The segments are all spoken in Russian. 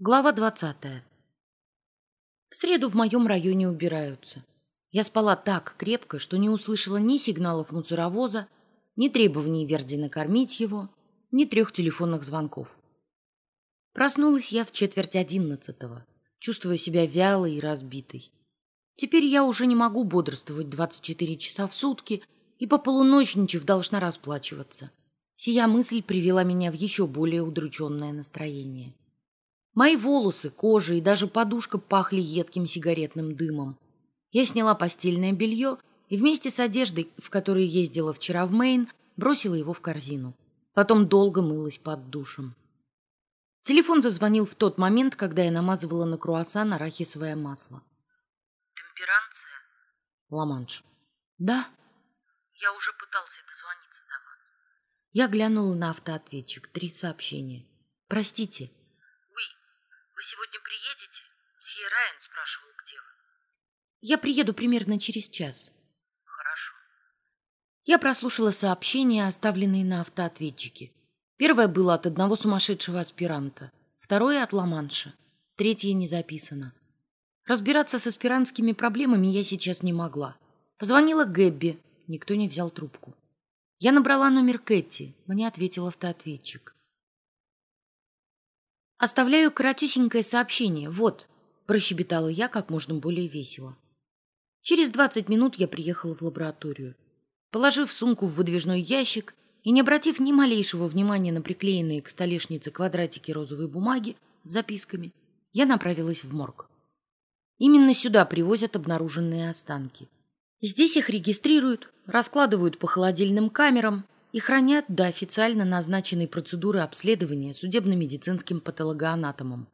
Глава двадцатая. В среду в моем районе убираются. Я спала так крепко, что не услышала ни сигналов мусоровоза, ни требований Верди накормить его, ни трех телефонных звонков. Проснулась я в четверть одиннадцатого, чувствуя себя вялой и разбитой. Теперь я уже не могу бодрствовать двадцать четыре часа в сутки и по полуночничав должна расплачиваться. Сия мысль привела меня в еще более удрученное настроение. Мои волосы, кожа и даже подушка пахли едким сигаретным дымом. Я сняла постельное белье и вместе с одеждой, в которой ездила вчера в Мейн, бросила его в корзину. Потом долго мылась под душем. Телефон зазвонил в тот момент, когда я намазывала на круассан арахисовое масло. Темперанция? Ламанш. Да. Я уже пытался дозвониться до вас. Я глянула на автоответчик. Три сообщения. Простите. Вы сегодня приедете? Мсье Райан спрашивал, где вы. Я приеду примерно через час. Хорошо. Я прослушала сообщения, оставленные на автоответчике. Первое было от одного сумасшедшего аспиранта, второе от Ламанша, третье не записано. Разбираться с аспирантскими проблемами я сейчас не могла. Позвонила Гэбби, никто не взял трубку. Я набрала номер Кэти, мне ответил автоответчик. Оставляю коротюсенькое сообщение. Вот, прощебетала я как можно более весело. Через двадцать минут я приехала в лабораторию. Положив сумку в выдвижной ящик и не обратив ни малейшего внимания на приклеенные к столешнице квадратики розовой бумаги с записками, я направилась в морг. Именно сюда привозят обнаруженные останки. Здесь их регистрируют, раскладывают по холодильным камерам и хранят до официально назначенной процедуры обследования судебно-медицинским патологоанатомом.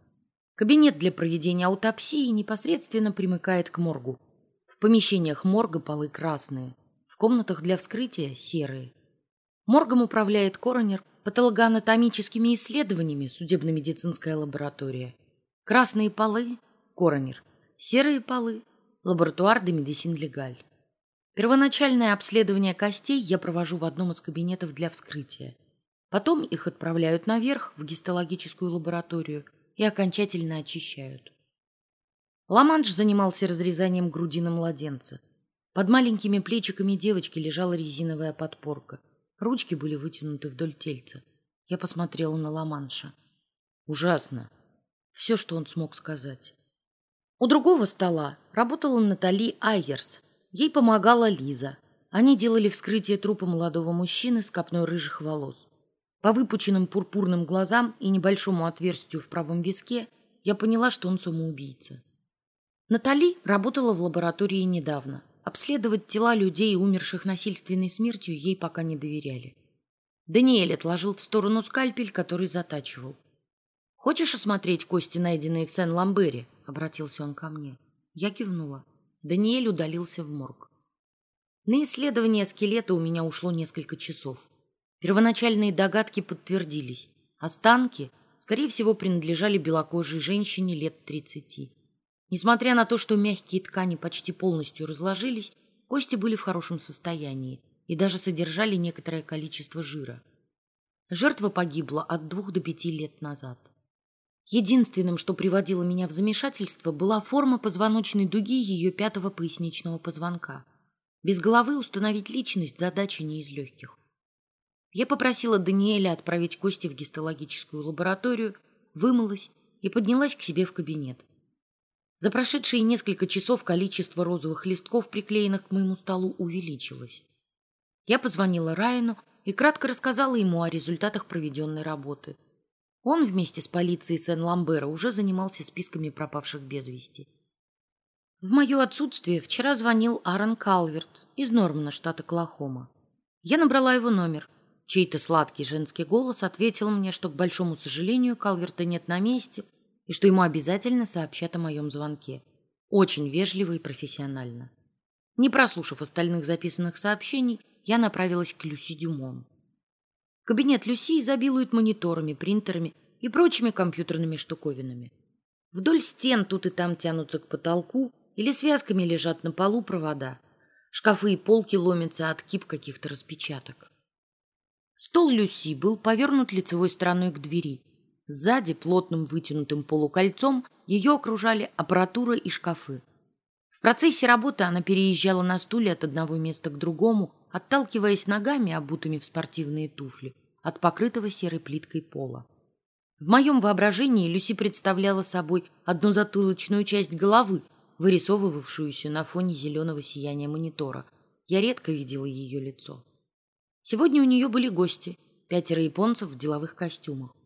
Кабинет для проведения аутопсии непосредственно примыкает к моргу. В помещениях морга полы красные, в комнатах для вскрытия серые. Моргом управляет коронер, патологоанатомическими исследованиями судебно-медицинская лаборатория. Красные полы – коронер, серые полы – лаборатуар де медицин легаль. Первоначальное обследование костей я провожу в одном из кабинетов для вскрытия. Потом их отправляют наверх в гистологическую лабораторию и окончательно очищают. Ламанш занимался разрезанием грудины младенца. Под маленькими плечиками девочки лежала резиновая подпорка. Ручки были вытянуты вдоль тельца. Я посмотрела на Ламанша. Ужасно. Все, что он смог сказать. У другого стола работала Натали Айерс, Ей помогала Лиза. Они делали вскрытие трупа молодого мужчины с копной рыжих волос. По выпученным пурпурным глазам и небольшому отверстию в правом виске я поняла, что он самоубийца. Натали работала в лаборатории недавно. Обследовать тела людей, умерших насильственной смертью, ей пока не доверяли. Даниэль отложил в сторону скальпель, который затачивал. «Хочешь осмотреть кости, найденные в Сен-Ламбере?» — обратился он ко мне. Я кивнула. Даниэль удалился в морг. На исследование скелета у меня ушло несколько часов. Первоначальные догадки подтвердились. Останки, скорее всего, принадлежали белокожей женщине лет тридцати. Несмотря на то, что мягкие ткани почти полностью разложились, кости были в хорошем состоянии и даже содержали некоторое количество жира. Жертва погибла от двух до пяти лет назад. Единственным, что приводило меня в замешательство, была форма позвоночной дуги ее пятого поясничного позвонка. Без головы установить личность задача не из легких. Я попросила Даниэля отправить кости в гистологическую лабораторию, вымылась и поднялась к себе в кабинет. За прошедшие несколько часов количество розовых листков, приклеенных к моему столу, увеличилось. Я позвонила Райану и кратко рассказала ему о результатах проведенной работы – он вместе с полицией Сен-Ламбера уже занимался списками пропавших без вести. В мое отсутствие вчера звонил Аарон Калверт из Нормана, штата Оклахома. Я набрала его номер. Чей-то сладкий женский голос ответил мне, что, к большому сожалению, Калверта нет на месте и что ему обязательно сообщат о моем звонке. Очень вежливо и профессионально. Не прослушав остальных записанных сообщений, я направилась к Люси Дюмон. Кабинет Люси изобилует мониторами, принтерами и прочими компьютерными штуковинами. Вдоль стен тут и там тянутся к потолку или связками лежат на полу провода. Шкафы и полки ломятся от кип каких-то распечаток. Стол Люси был повернут лицевой стороной к двери. Сзади плотным вытянутым полукольцом ее окружали аппаратура и шкафы. В процессе работы она переезжала на стуле от одного места к другому, отталкиваясь ногами, обутыми в спортивные туфли, от покрытого серой плиткой пола. В моем воображении Люси представляла собой одну затылочную часть головы, вырисовывавшуюся на фоне зеленого сияния монитора. Я редко видела ее лицо. Сегодня у нее были гости, пятеро японцев в деловых костюмах.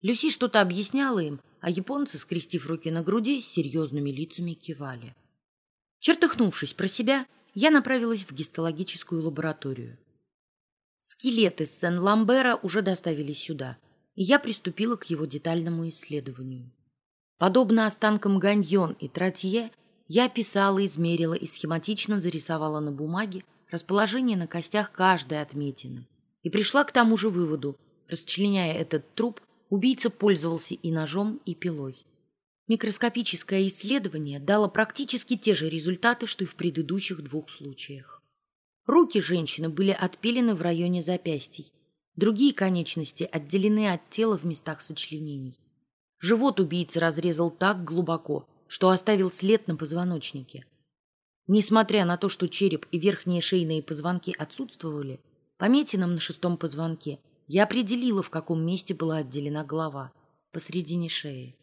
Люси что-то объясняла им, а японцы, скрестив руки на груди, с серьезными лицами кивали. Чертыхнувшись про себя, я направилась в гистологическую лабораторию. Скелеты Сен-Ламбера уже доставили сюда, и я приступила к его детальному исследованию. Подобно останкам Ганьон и Тратье, я писала, измерила и схематично зарисовала на бумаге расположение на костях каждой отметины и пришла к тому же выводу, расчленяя этот труп убийца пользовался и ножом, и пилой. Микроскопическое исследование дало практически те же результаты, что и в предыдущих двух случаях. Руки женщины были отпилены в районе запястий, другие конечности отделены от тела в местах сочленений. Живот убийцы разрезал так глубоко, что оставил след на позвоночнике. Несмотря на то, что череп и верхние шейные позвонки отсутствовали, пометинам на шестом позвонке – я определила, в каком месте была отделена голова. Посредине шеи.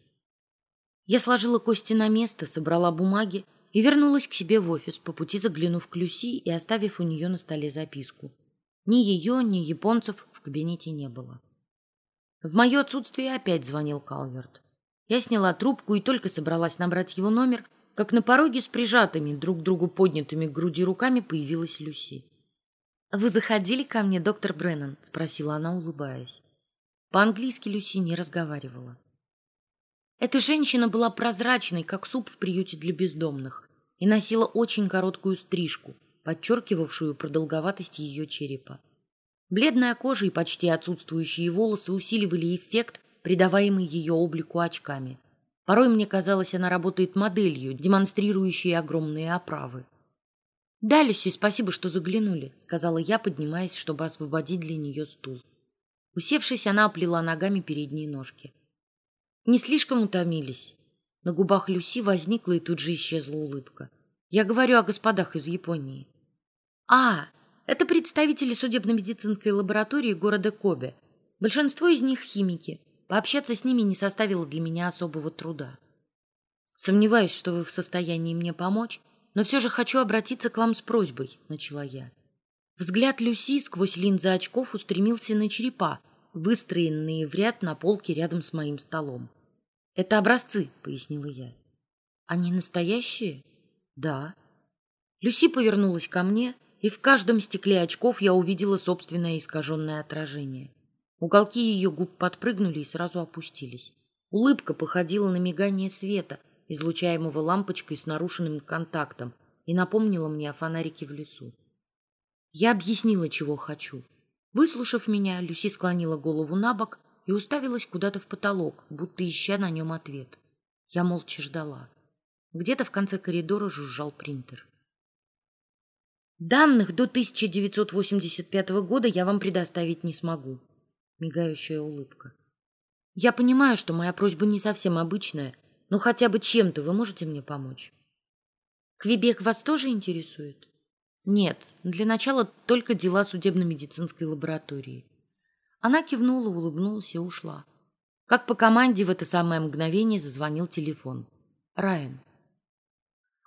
Я сложила кости на место, собрала бумаги и вернулась к себе в офис, по пути заглянув к Люси и оставив у нее на столе записку. Ни ее, ни японцев в кабинете не было. В мое отсутствие опять звонил Калверт. Я сняла трубку и только собралась набрать его номер, как на пороге с прижатыми друг к другу поднятыми к груди руками появилась Люси. «Вы заходили ко мне, доктор Бреннан?» — спросила она, улыбаясь. По-английски Люси не разговаривала. Эта женщина была прозрачной, как суп в приюте для бездомных, и носила очень короткую стрижку, подчеркивавшую продолговатость ее черепа. Бледная кожа и почти отсутствующие волосы усиливали эффект, придаваемый ее облику очками. Порой мне казалось, она работает моделью, демонстрирующей огромные оправы. «Да, Люси, спасибо, что заглянули», — сказала я, поднимаясь, чтобы освободить для нее стул. Усевшись, она оплела ногами передние ножки. Не слишком утомились. На губах Люси возникла и тут же исчезла улыбка. Я говорю о господах из Японии. А, это представители судебно-медицинской лаборатории города Кобе. Большинство из них химики. Пообщаться с ними не составило для меня особого труда. Сомневаюсь, что вы в состоянии мне помочь, но все же хочу обратиться к вам с просьбой, начала я. Взгляд Люси сквозь линзы очков устремился на черепа, выстроенные в ряд на полке рядом с моим столом. Это образцы, пояснила я. Они настоящие? Да. Люси повернулась ко мне, и в каждом стекле очков я увидела собственное искаженное отражение. Уголки ее губ подпрыгнули и сразу опустились. Улыбка походила на мигание света, излучаемого лампочкой с нарушенным контактом, и напомнила мне о фонарике в лесу. Я объяснила, чего хочу. Выслушав меня, Люси склонила голову на бок и уставилась куда-то в потолок, будто ища на нем ответ. Я молча ждала. Где-то в конце коридора жужжал принтер. Данных до 1985 года я вам предоставить не смогу. Мигающая улыбка. Я понимаю, что моя просьба не совсем обычная, ну, хотя бы чем-то вы можете мне помочь? Квебек вас тоже интересует? Нет, для начала только дела судебно-медицинской лаборатории. Она кивнула, улыбнулась и ушла. Как по команде в это самое мгновение зазвонил телефон. Райан.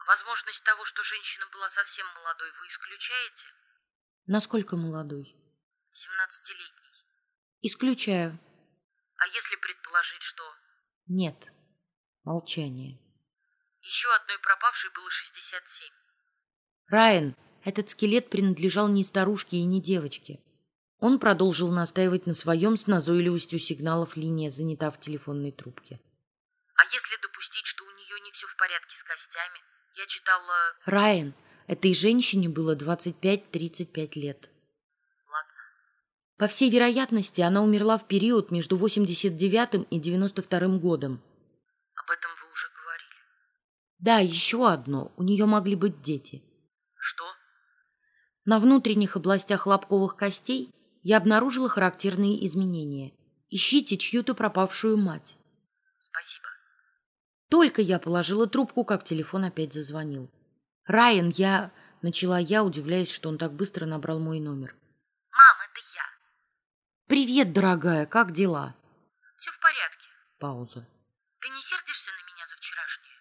Возможность того, что женщина была совсем молодой, вы исключаете? Насколько молодой? Семнадцатилетний. Исключаю. А если предположить, что... Нет. Молчание. Еще одной пропавшей было шестьдесят семь. Райан, этот скелет принадлежал не старушке и не девочке. Он продолжил настаивать на своем с назойливостью сигналов линия занята в телефонной трубке. А если допустить, что у нее не все в порядке с костями? Я читала... Райан, этой женщине было 25-35 лет. Ладно. По всей вероятности, она умерла в период между 89 и 92 годом. Об этом вы уже говорили. Да, еще одно. У нее могли быть дети. Что? На внутренних областях лобковых костей я обнаружила характерные изменения. Ищите чью-то пропавшую мать. Спасибо. Только я положила трубку, как телефон опять зазвонил. Райан, я... Начала я, удивляясь, что он так быстро набрал мой номер. Мам, это я. «Привет, дорогая, как дела?» Все в порядке. Пауза. Ты не сердишься на меня за вчерашнее?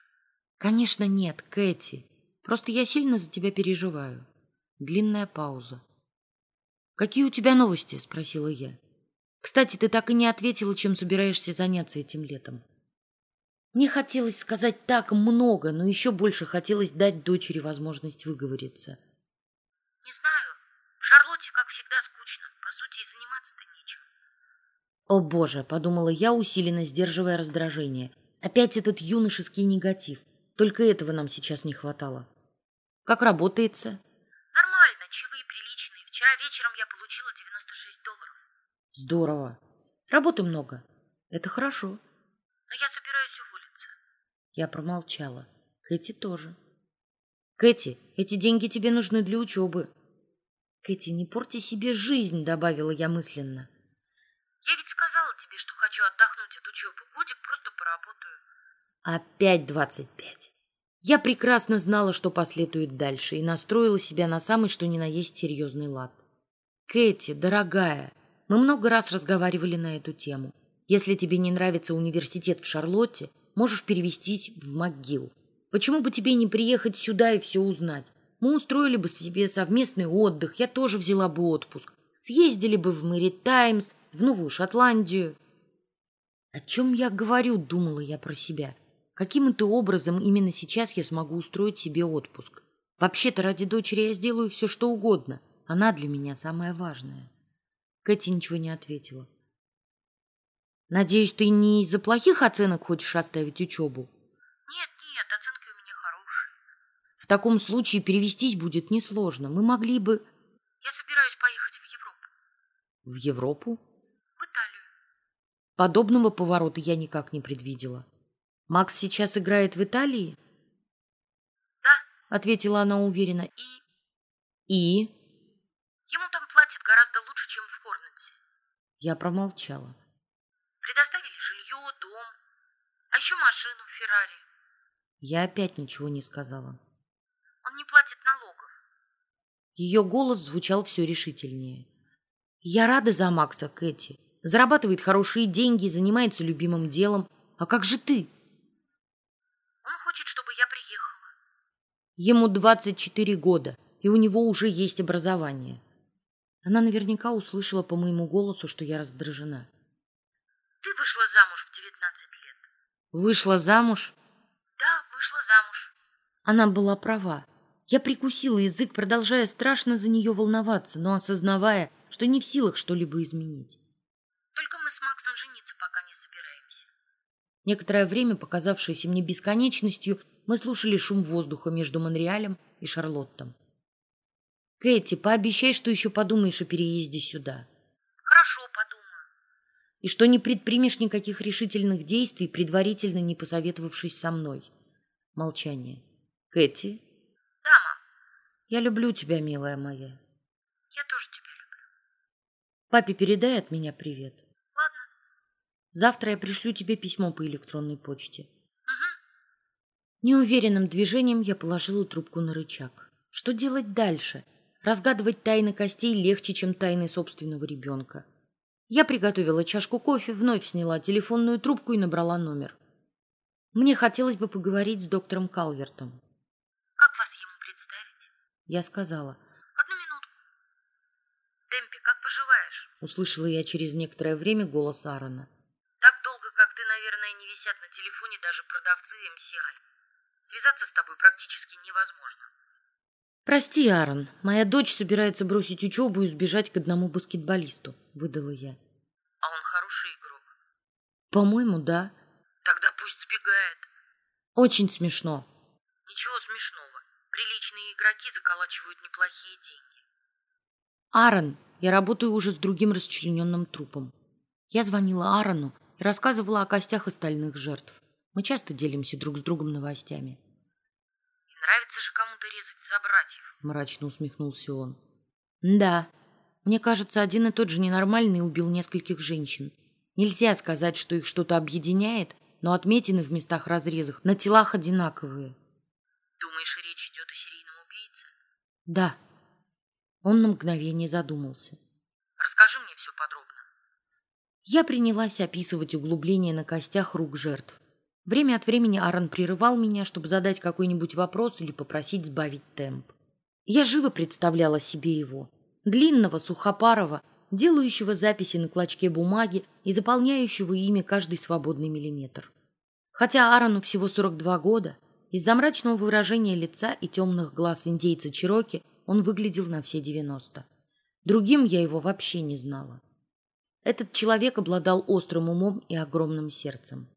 «Конечно нет, Кэти. Просто я сильно за тебя переживаю». Длинная пауза. «Какие у тебя новости?» — спросила я. «Кстати, ты так и не ответила, чем собираешься заняться этим летом». Мне хотелось сказать так много, но еще больше хотелось дать дочери возможность выговориться. Не знаю. В Шарлотте, как всегда, скучно. По сути, и заниматься-то нечем. «О боже!» — подумала я, усиленно сдерживая раздражение. «Опять этот юношеский негатив. Только этого нам сейчас не хватало. Как работается?» Вчера вечером я получила 96 долларов. «Здорово. Работы много. Это хорошо». Но я собираюсь уволиться. Я промолчала. Кэти тоже. «Кэти, эти деньги тебе нужны для учебы». «Кэти, не порти себе жизнь», — добавила я мысленно. Я ведь сказала тебе, что хочу отдохнуть от учебы. Годик просто поработаю. Опять двадцать пять. Я прекрасно знала, что последует дальше, и настроила себя на самый что ни на есть серьезный лад. Кэти, дорогая, мы много раз разговаривали на эту тему. Если тебе не нравится университет в Шарлотте, можешь перевестись в МcГилл. Почему бы тебе не приехать сюда и все узнать? Мы устроили бы себе совместный отдых, я тоже взяла бы отпуск. Съездили бы в Мэри Таймс, в Новую Шотландию. О чем я говорю, думала я про себя. Каким-то образом именно сейчас я смогу устроить себе отпуск. Вообще-то ради дочери я сделаю все, что угодно. Она для меня самое важное. Кэти ничего не ответила. Надеюсь, ты не из-за плохих оценок хочешь оставить учебу? Нет, нет, оценки у меня хорошие. В таком случае перевестись будет несложно. Мы могли бы... Я собираюсь поехать в Европу. В Европу? В Италию. Подобного поворота я никак не предвидела. Макс сейчас играет в Италии? Да, Ответила она уверенно. и И? ему там платят гораздо лучше, чем в Хорнете. Я промолчала. Предоставили жилье, дом, а еще машину Феррари. Я опять ничего не сказала. Он не платит налогов. Ее голос звучал все решительнее. Я рада за Макса, Кэти. Зарабатывает хорошие деньги, занимается любимым делом. А как же ты? Хочет, чтобы я приехала. Ему 24 года, и у него уже есть образование. Она наверняка услышала по моему голосу, что я раздражена. Ты вышла замуж в 19 лет. Вышла замуж? Да, вышла замуж. Она была права. Я прикусила язык, продолжая страшно за нее волноваться, но осознавая, что не в силах что-либо изменить. Только мы с Максом собираемся. Некоторое время, показавшееся мне бесконечностью, мы слушали шум воздуха между Монреалем и Шарлоттом. «Кэти, пообещай, что еще подумаешь о переезде сюда. Хорошо, подумаю. И что не предпримешь никаких решительных действий, предварительно не посоветовавшись со мной». Молчание. «Кэти, Да, мам, я люблю тебя, милая моя. я тоже тебя люблю. Папе передай от меня привет. Завтра я пришлю тебе письмо по электронной почте». Угу. Неуверенным движением я положила трубку на рычаг. Что делать дальше? Разгадывать тайны костей легче, чем тайны собственного ребенка. Я приготовила чашку кофе, вновь сняла телефонную трубку и набрала номер. Мне хотелось бы поговорить с доктором Калвертом. Как вас ему представить? Я сказала. Одну минутку. Демпи, как поживаешь? Услышала я через некоторое время голос Аарона. Так долго, как ты, наверное, не висят на телефоне даже продавцы MCI. Связаться с тобой практически невозможно. «Прости, Аарон, моя дочь собирается бросить учебу и сбежать к одному баскетболисту», — выдала я. А он хороший игрок. «По-моему, да. Тогда пусть сбегает. Очень смешно». Ничего смешного. Приличные игроки заколачивают неплохие деньги. «Аарон, я работаю уже с другим расчлененным трупом. Я звонила Аарону и рассказывала о костях остальных жертв. Мы часто делимся друг с другом новостями». И нравится же кому-то резать собратьев. Мрачно усмехнулся он. «Да, мне кажется, один и тот же ненормальный убил нескольких женщин. Нельзя сказать, что их что-то объединяет, но отметины в местах разрезах на телах одинаковые. Думаешь, речь идет о серийном убийце? Да. Он на мгновение задумался. Расскажи мне все подробно. Я принялась описывать углубления на костях рук жертв. Время от времени Аарон прерывал меня, чтобы задать какой-нибудь вопрос или попросить сбавить темп. Я живо представляла себе его. Длинного, сухопарого, делающего записи на клочке бумаги и заполняющего ими каждый свободный миллиметр. Хотя Аарону всего 42 года, из-за мрачного выражения лица и темных глаз индейца Чироки он выглядел на все 90. Другим я его вообще не знала. Этот человек обладал острым умом и огромным сердцем.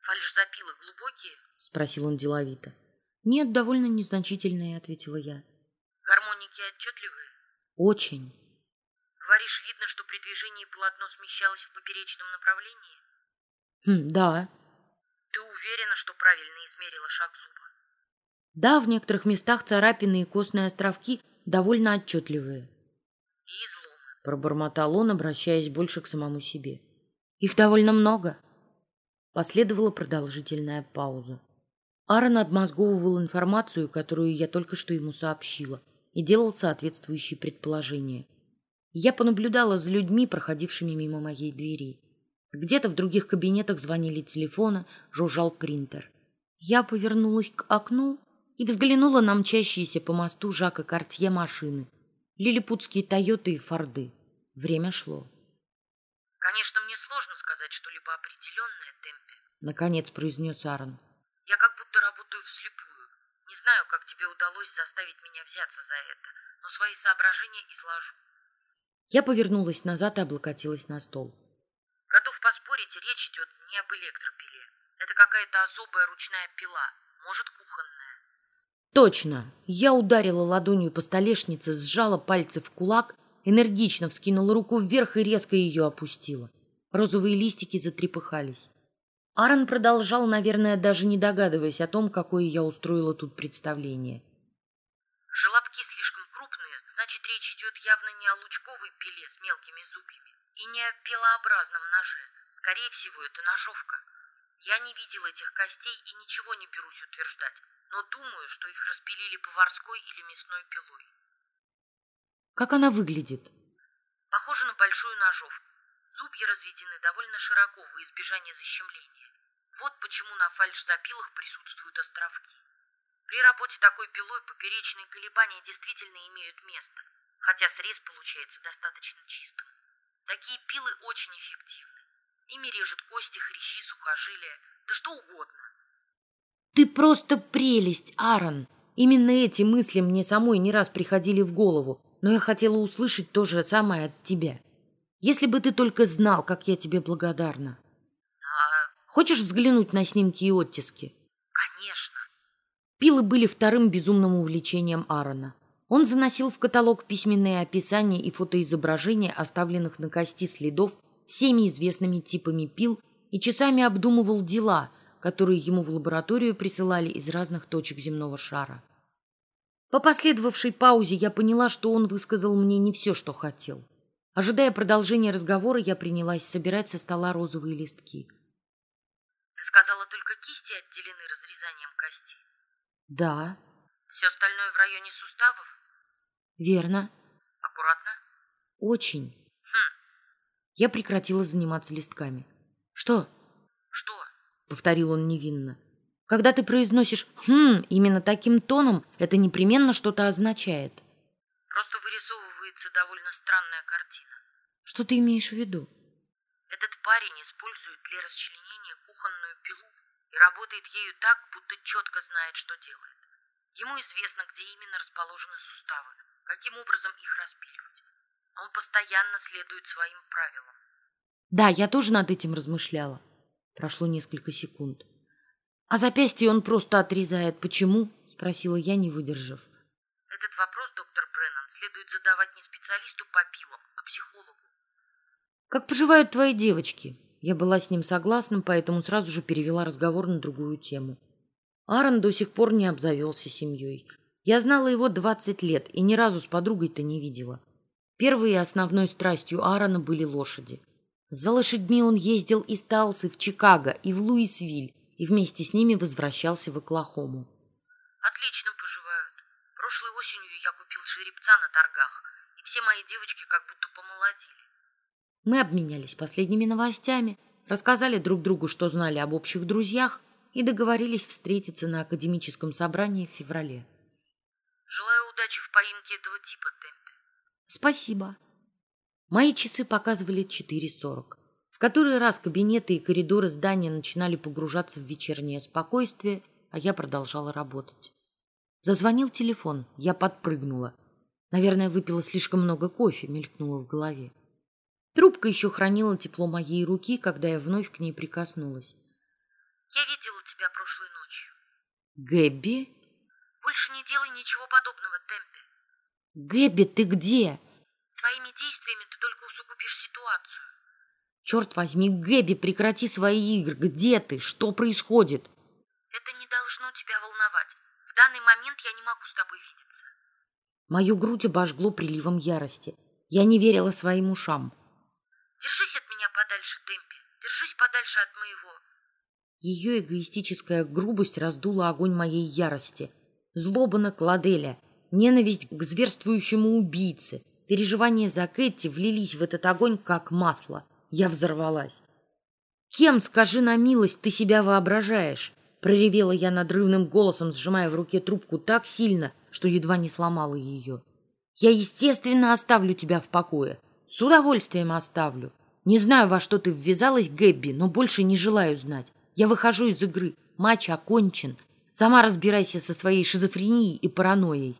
«Фальшзапилы глубокие?» — спросил он деловито. «Нет, довольно незначительные», — ответила я. «Гармоники отчетливые?» «Очень». «Говоришь, видно, что при движении полотно смещалось в поперечном направлении?» Хм, «Да». «Ты уверена, что правильно измерила шаг зуба?» «Да, в некоторых местах царапины и костные островки довольно отчетливые». «И изломы?» — пробормотал он, обращаясь больше к самому себе. «Их довольно много». Последовала продолжительная пауза. Аарон отмозговывал информацию, которую я только что ему сообщила, и делал соответствующие предположения. Я понаблюдала за людьми, проходившими мимо моей двери. Где-то в других кабинетах звонили телефоны, жужжал принтер. Я повернулась к окну и взглянула на мчащиеся по мосту Жака Картье машины, лилипутские Тойоты и Форды. Время шло. «Конечно, мне сложно сказать что-либо определенное темпе», — наконец произнес Аарон. «Я как будто работаю вслепую. Не знаю, как тебе удалось заставить меня взяться за это, но свои соображения изложу». Я повернулась назад и облокотилась на стол. Готов поспорить, речь идет не об электропиле. Это какая-то особая ручная пила, может, кухонная. Точно. Я ударила ладонью по столешнице, сжала пальцы в кулак, энергично вскинула руку вверх и резко ее опустила. Розовые листики затрепыхались. Аарон продолжал, наверное, даже не догадываясь о том, какое я устроила тут представление. Желобки слишком крупные, значит, речь идет явно не о лучковой пиле с мелкими зубьями и не о пилообразном ноже. Скорее всего, это ножовка. Я не видел этих костей и ничего не берусь утверждать, но думаю, что их распилили поварской или мясной пилой. Как она выглядит? Похоже на большую ножовку. Зубья разведены довольно широко во избежание защемления. Вот почему на фальшзапилах присутствуют островки. При работе такой пилой поперечные колебания действительно имеют место, хотя срез получается достаточно чистым. Такие пилы очень эффективны. Ими режут кости, хрящи, сухожилия, да что угодно. Ты просто прелесть, Аарон. Именно эти мысли мне самой не раз приходили в голову, но я хотела услышать то же самое от тебя. Если бы ты только знал, как я тебе благодарна. А... Хочешь взглянуть на снимки и оттиски? Конечно. Пилы были вторым безумным увлечением Аарона. Он заносил в каталог письменные описания и фотоизображения оставленных на кости следов всеми известными типами пил и часами обдумывал дела, которые ему в лабораторию присылали из разных точек земного шара. По последовавшей паузе я поняла, что он высказал мне не все, что хотел. Ожидая продолжения разговора, я принялась собирать со стола розовые листки. Ты сказала, только кисти отделены разрезанием кости? Да. Все остальное в районе суставов? Верно. Аккуратно? Очень. Я прекратила заниматься листками. Что? Что? Повторил он невинно. Когда ты произносишь «хм» именно таким тоном, это непременно что-то означает. Просто вырисовывается довольно странная картина. Что ты имеешь в виду? Этот парень использует для расчленения кухонную пилу и работает ею так, будто четко знает, что делает. Ему известно, где именно расположены суставы, каким образом их распиливать. Он постоянно следует своим правилам. Да, я тоже над этим размышляла. Прошло несколько секунд. А запястье он просто отрезает. Почему? Спросила я, не выдержав. Этот вопрос, доктор Бреннан, следует задавать не специалисту по пилам, а психологу. Как поживают твои девочки? Я была с ним согласна, поэтому сразу же перевела разговор на другую тему. Аарон до сих пор не обзавелся семьей. Я знала его двадцать лет и ни разу с подругой-то не видела. Первой и основной страстью Аарона были лошади. За лошадьми он ездил из Талсы в Чикаго и в Луисвиль, и вместе с ними возвращался в Оклахому. Отлично поживают. Прошлой осенью я купил жеребца на торгах, и все мои девочки как будто помолодели. Мы обменялись последними новостями, рассказали друг другу, что знали об общих друзьях, и договорились встретиться на академическом собрании в феврале. Желаю удачи в поимке этого типа, Темпе. Спасибо. Мои часы показывали 4.40. В который раз кабинеты и коридоры здания начинали погружаться в вечернее спокойствие, а я продолжала работать. Зазвонил телефон, я подпрыгнула. Наверное, выпила слишком много кофе, мелькнуло в голове. Трубка еще хранила тепло моей руки, когда я вновь к ней прикоснулась. Я видела тебя прошлой ночью. Гэбби? Больше не делай ничего подобного, Темпе. Гэбби, ты где? Своими действиями ты только усугубишь ситуацию. Черт возьми, Гэбби, прекрати свои игры. Где ты? Что происходит? Это не должно тебя волновать. В данный момент я не могу с тобой видеться. Мою грудь обожгло приливом ярости. Я не верила своим ушам. Держись от меня подальше, Темпи. Держись подальше от моего. Ее эгоистическая грубость раздула огонь моей ярости. Злоба на Кладеля, ненависть к зверствующему убийце, переживания за Кэти влились в этот огонь, как масло. Я взорвалась. «Кем, скажи на милость, ты себя воображаешь?» Проревела я надрывным голосом, сжимая в руке трубку так сильно, что едва не сломала ее. «Я, естественно, оставлю тебя в покое. С удовольствием оставлю. Не знаю, во что ты ввязалась, Гэбби, но больше не желаю знать. Я выхожу из игры. Матч окончен. Сама разбирайся со своей шизофренией и паранойей.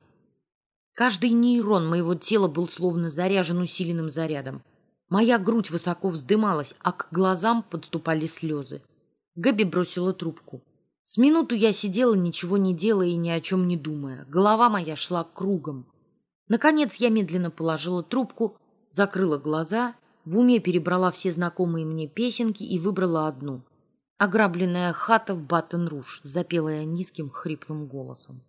Каждый нейрон моего тела был словно заряжен усиленным зарядом. Моя грудь высоко вздымалась, а к глазам подступали слезы. Гэби бросила трубку. С минуту я сидела, ничего не делая и ни о чем не думая. Голова моя шла кругом. Наконец я медленно положила трубку, закрыла глаза, в уме перебрала все знакомые мне песенки и выбрала одну. «Ограбленная хата в Баттон-Руж», запела я низким хриплым голосом.